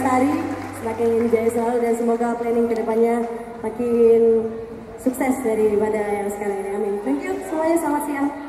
Sari semakin jaya selalu dan semoga planning ke depannya makin sukses daripada yang sekarang ini. Amin. Thank you semuanya. Selamat siang.